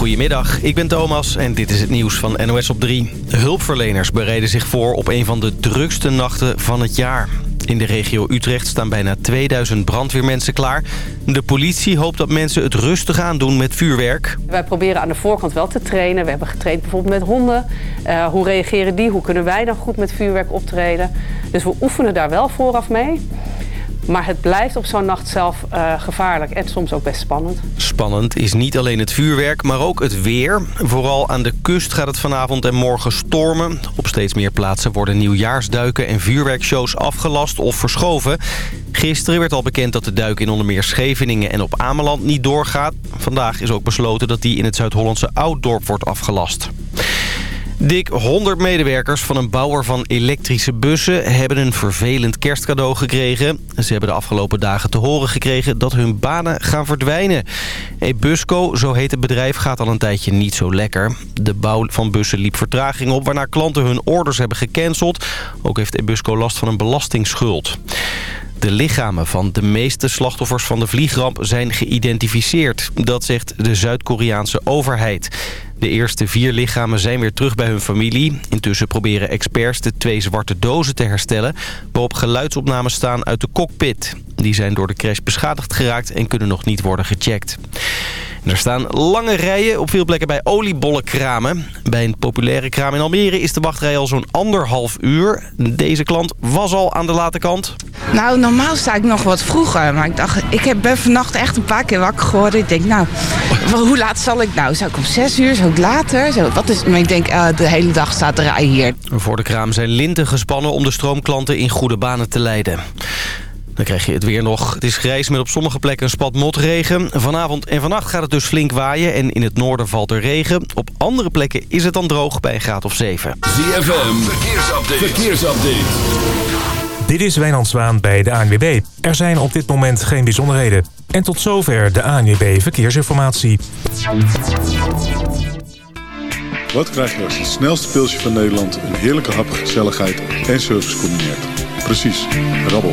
Goedemiddag, ik ben Thomas en dit is het nieuws van NOS op 3. Hulpverleners bereiden zich voor op een van de drukste nachten van het jaar. In de regio Utrecht staan bijna 2000 brandweermensen klaar. De politie hoopt dat mensen het rustig aandoen met vuurwerk. Wij proberen aan de voorkant wel te trainen. We hebben getraind bijvoorbeeld met honden. Uh, hoe reageren die? Hoe kunnen wij dan goed met vuurwerk optreden? Dus we oefenen daar wel vooraf mee. Maar het blijft op zo'n nacht zelf uh, gevaarlijk en soms ook best spannend. Spannend is niet alleen het vuurwerk, maar ook het weer. Vooral aan de kust gaat het vanavond en morgen stormen. Op steeds meer plaatsen worden nieuwjaarsduiken en vuurwerkshows afgelast of verschoven. Gisteren werd al bekend dat de duik in onder meer Scheveningen en op Ameland niet doorgaat. Vandaag is ook besloten dat die in het Zuid-Hollandse Ouddorp wordt afgelast. Dik 100 medewerkers van een bouwer van elektrische bussen... hebben een vervelend kerstcadeau gekregen. Ze hebben de afgelopen dagen te horen gekregen dat hun banen gaan verdwijnen. Ebusco, zo heet het bedrijf, gaat al een tijdje niet zo lekker. De bouw van bussen liep vertraging op... waarna klanten hun orders hebben gecanceld. Ook heeft Ebusco last van een belastingsschuld. De lichamen van de meeste slachtoffers van de vliegramp zijn geïdentificeerd. Dat zegt de Zuid-Koreaanse overheid. De eerste vier lichamen zijn weer terug bij hun familie. Intussen proberen experts de twee zwarte dozen te herstellen... waarop geluidsopnames staan uit de cockpit. Die zijn door de crash beschadigd geraakt en kunnen nog niet worden gecheckt. er staan lange rijen op veel plekken bij oliebollenkramen. Bij een populaire kraam in Almere is de wachtrij al zo'n anderhalf uur. Deze klant was al aan de late kant. Nou, normaal sta ik nog wat vroeger. Maar ik dacht, ik ben vannacht echt een paar keer wakker geworden. Ik denk, nou, hoe laat zal ik nou? Zou ik om zes uur? Zou ik later? Zo, wat is, maar ik denk, uh, de hele dag staat de rij hier. Voor de kraam zijn linten gespannen om de stroomklanten in goede banen te leiden. Dan krijg je het weer nog. Het is grijs met op sommige plekken een spat motregen. Vanavond en vannacht gaat het dus flink waaien en in het noorden valt er regen. Op andere plekken is het dan droog bij een graad of 7. ZFM, verkeersupdate. verkeersupdate. Dit is Wijnand Zwaan bij de ANWB. Er zijn op dit moment geen bijzonderheden. En tot zover de ANWB Verkeersinformatie. Wat krijg je als het snelste pilsje van Nederland... een heerlijke hap, gezelligheid en service combineert? Precies, rabbel.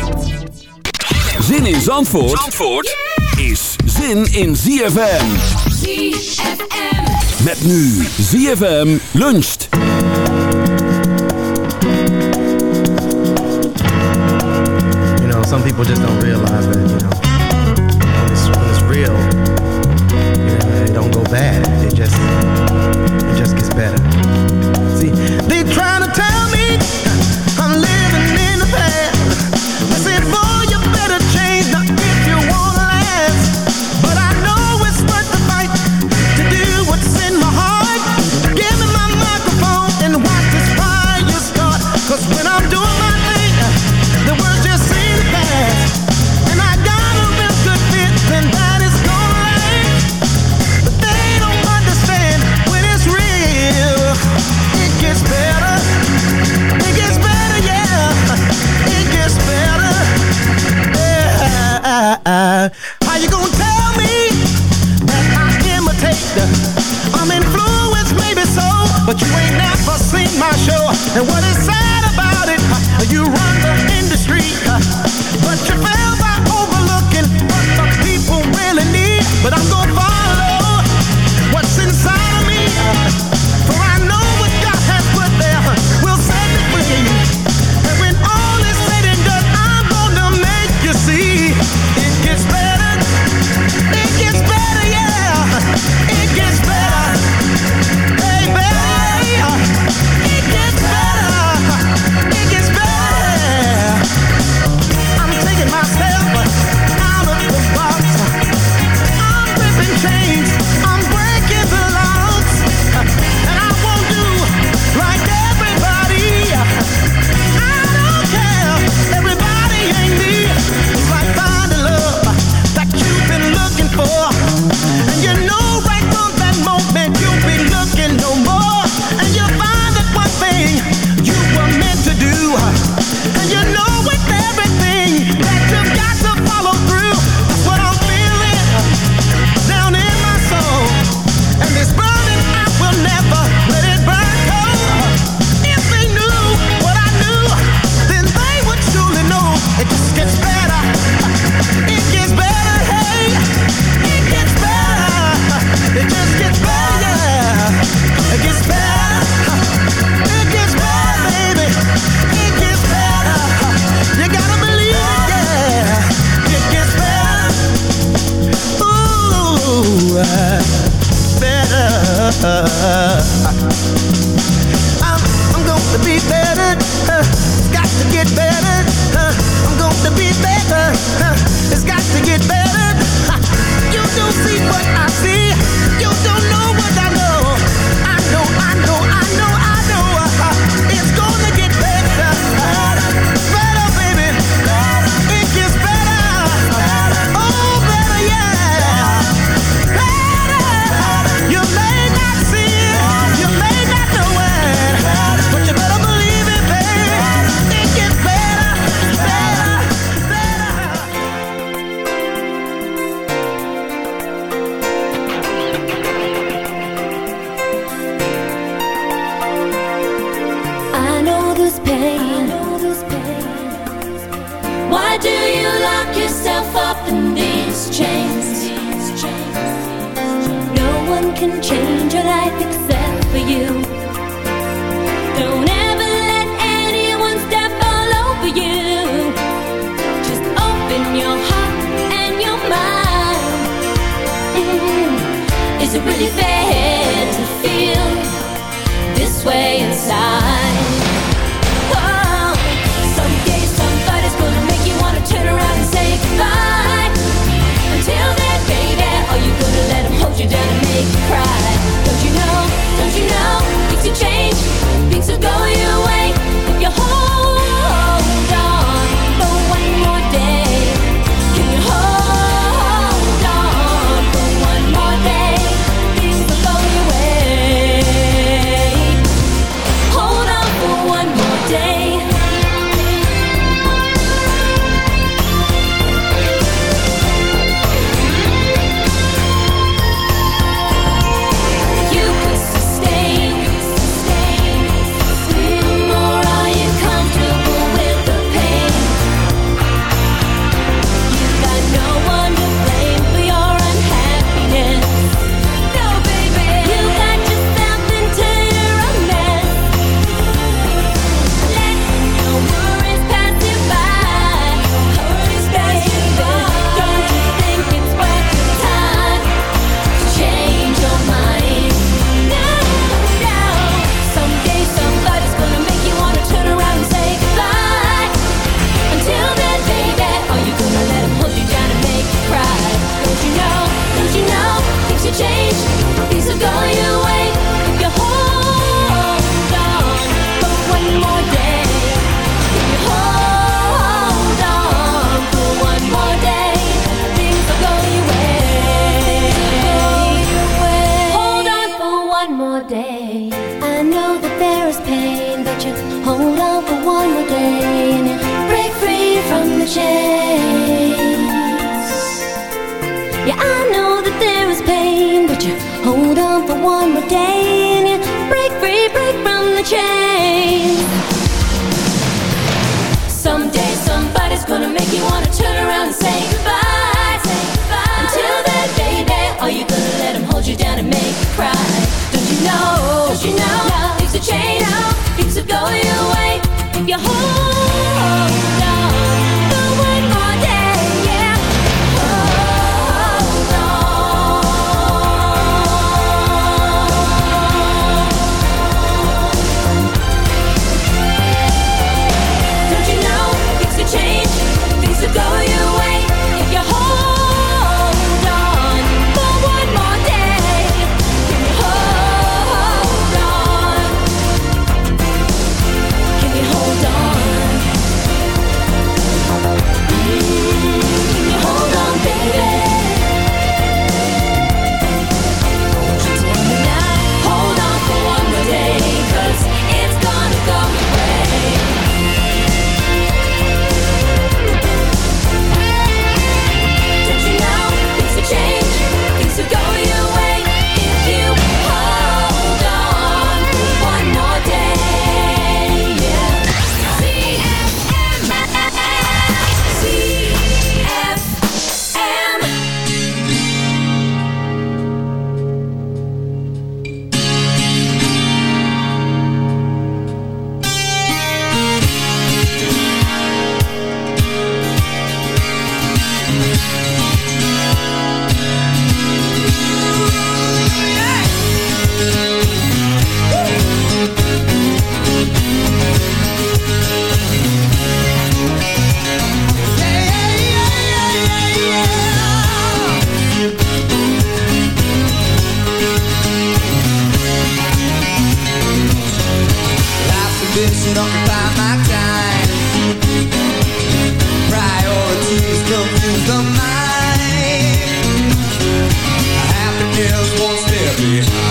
Zin in Zandvoort, Zandvoort is zin in ZFM. ZFM. Met nu ZFM luncht. You know, some people just don't realize that, you know, when it's, when it's real, you know, it don't go bad. It just, it just gets better. Hold behind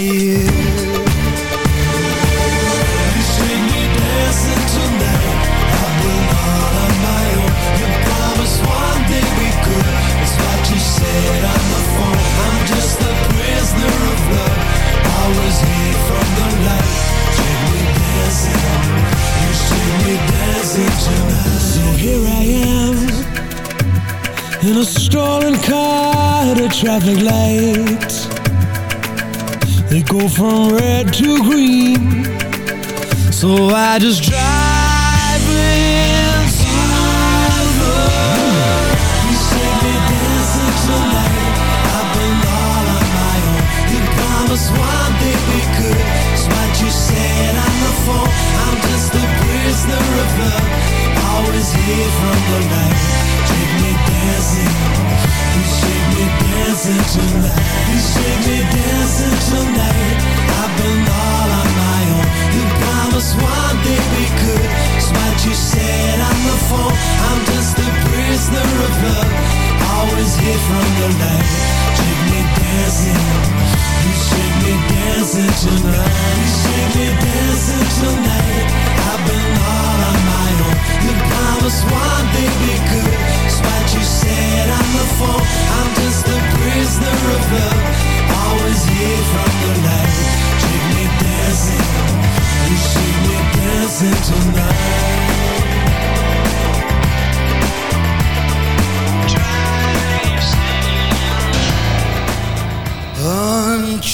ear. You see me dancing tonight. I've been on my own. You promised one day we could. It's what you said on the phone. I'm just a prisoner of love. Always here from the light. Take me dancing. You see me dancing tonight. So here I am. In a stolen car at a traffic light. They go from red to green. So I just drive on. I'm just a prisoner of love. Always here from the night. Take me dancing. You shake me dancing tonight. You shake me dancing tonight. I've been all on my own. You promised one day we could. What you said on the phone. I'm just a prisoner of love. Always here from the night. Take me dancing. You shake me dancing tonight.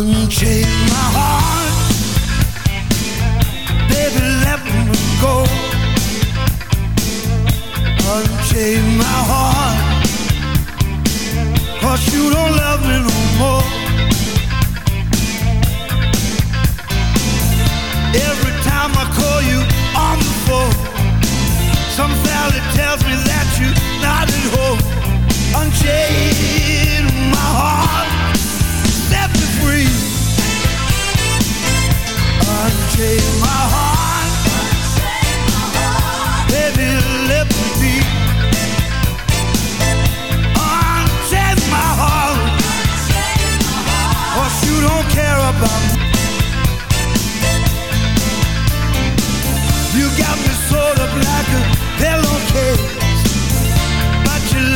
Unchain my heart, baby, let me go. Unchain my heart, cause you don't love me no more. Every time I call you on the phone, some valley tells me that you're not at home. Unchain my heart,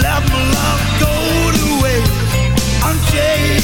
love love go to waste. Unchain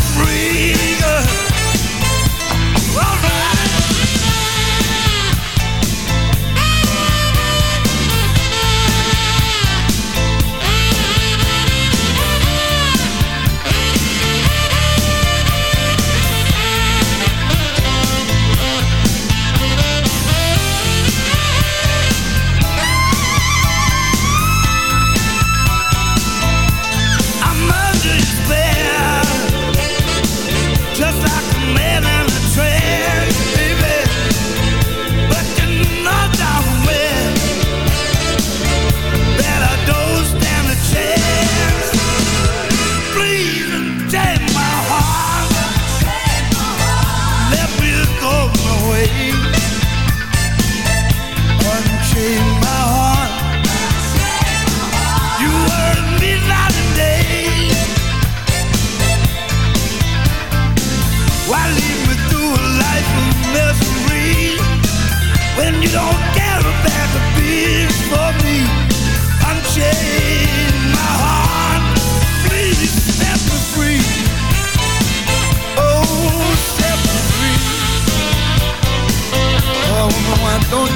free.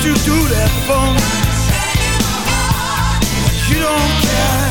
you do that for? You don't care.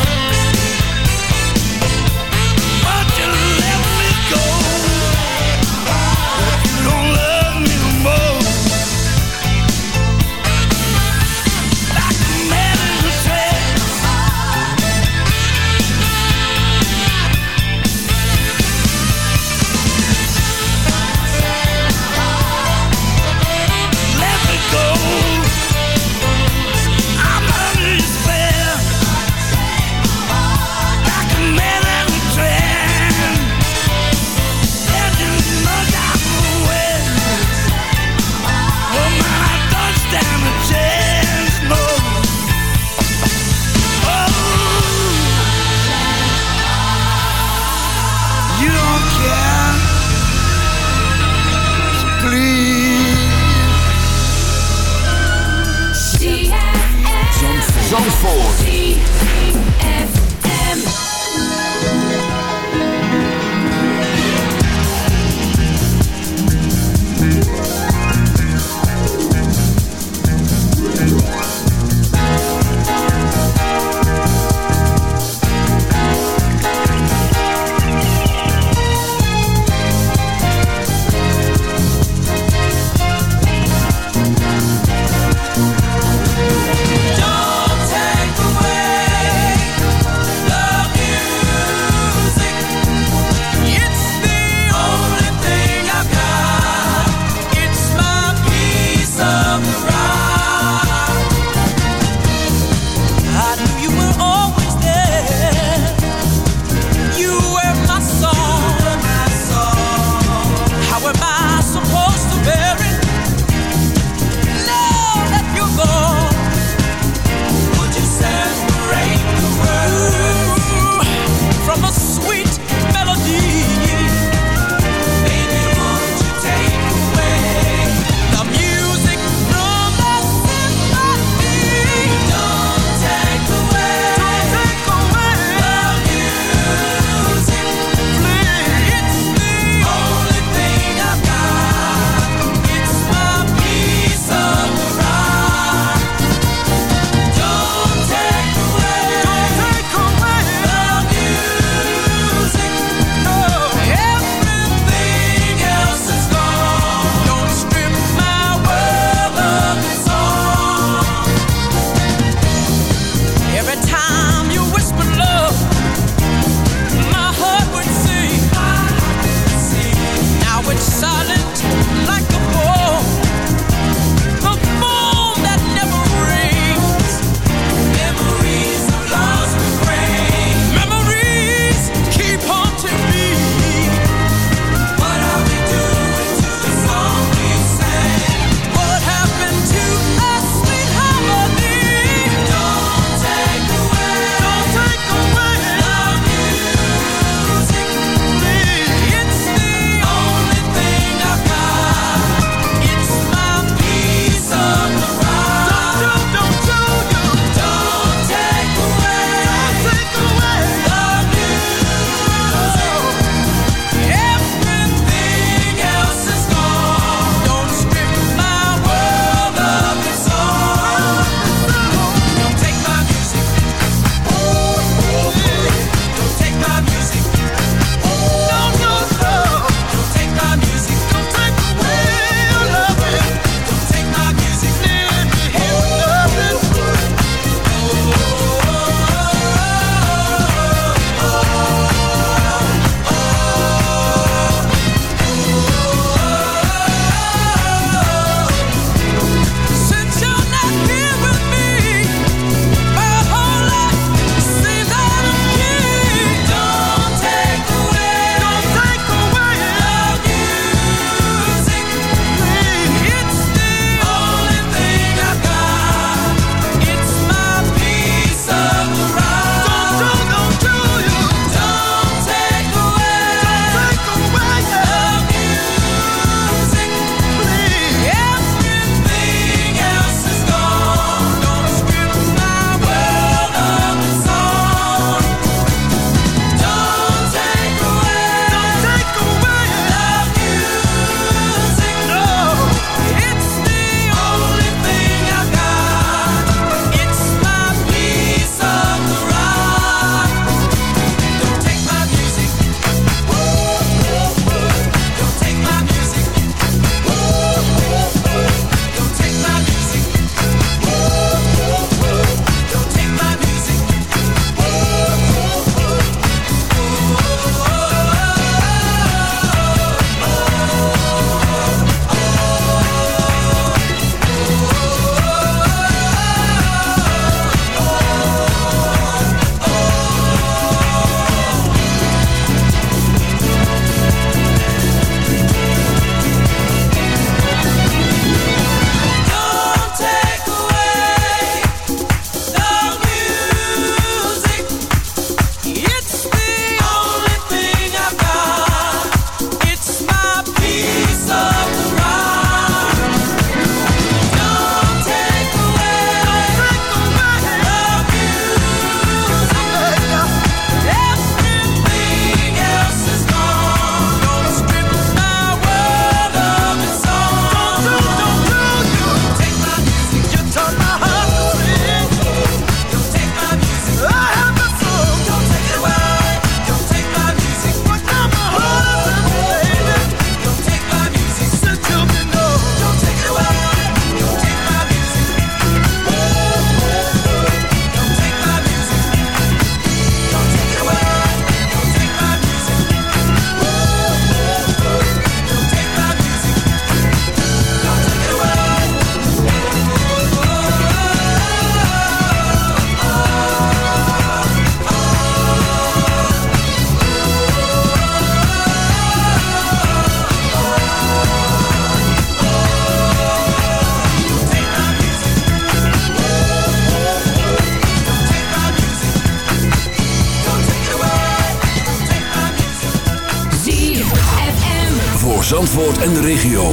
En de regio.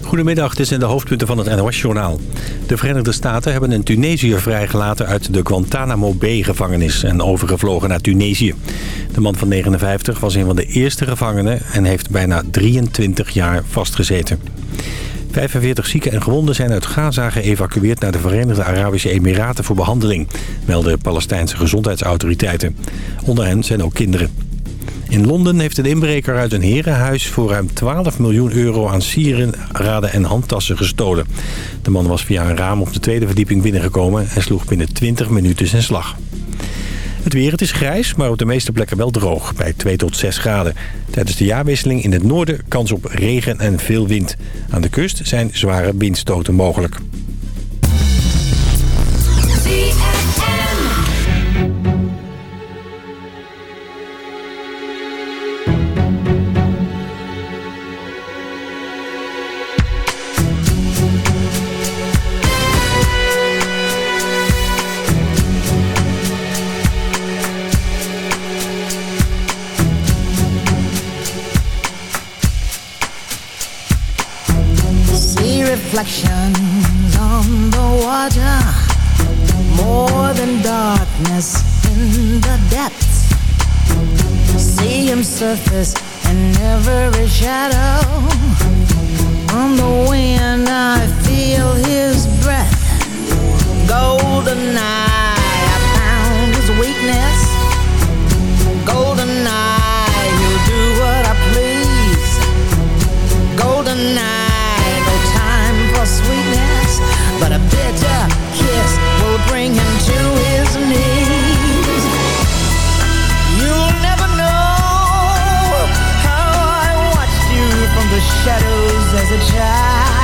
Goedemiddag, dit zijn de hoofdpunten van het NOS-journaal. De Verenigde Staten hebben een Tunesiër vrijgelaten uit de Guantanamo Bay-gevangenis... en overgevlogen naar Tunesië. De man van 59 was een van de eerste gevangenen... en heeft bijna 23 jaar vastgezeten. 45 zieken en gewonden zijn uit Gaza geëvacueerd naar de Verenigde Arabische Emiraten voor behandeling, melden Palestijnse gezondheidsautoriteiten. Onder hen zijn ook kinderen. In Londen heeft een inbreker uit een herenhuis voor ruim 12 miljoen euro aan sieraden en handtassen gestolen. De man was via een raam op de tweede verdieping binnengekomen en sloeg binnen 20 minuten zijn slag. Het weer, het is grijs, maar op de meeste plekken wel droog, bij 2 tot 6 graden. Tijdens de jaarwisseling in het noorden kans op regen en veel wind. Aan de kust zijn zware windstoten mogelijk. Darkness in the depths. See him surface in every shadow. On the wind, I feel his breath. Golden eye, I found his weakness. Golden eye, he'll do what I please. Golden eye, no time for sweetness, but a bitter kiss will bring him shadows as a child.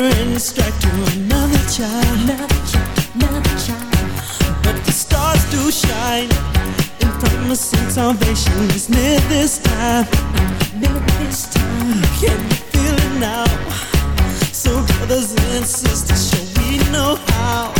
another and strike to another child. Another child, another child. But the stars do shine, and promising salvation is near this time. Near this time. Can you feel it now? So brothers and sisters, show we know how.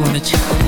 wanna try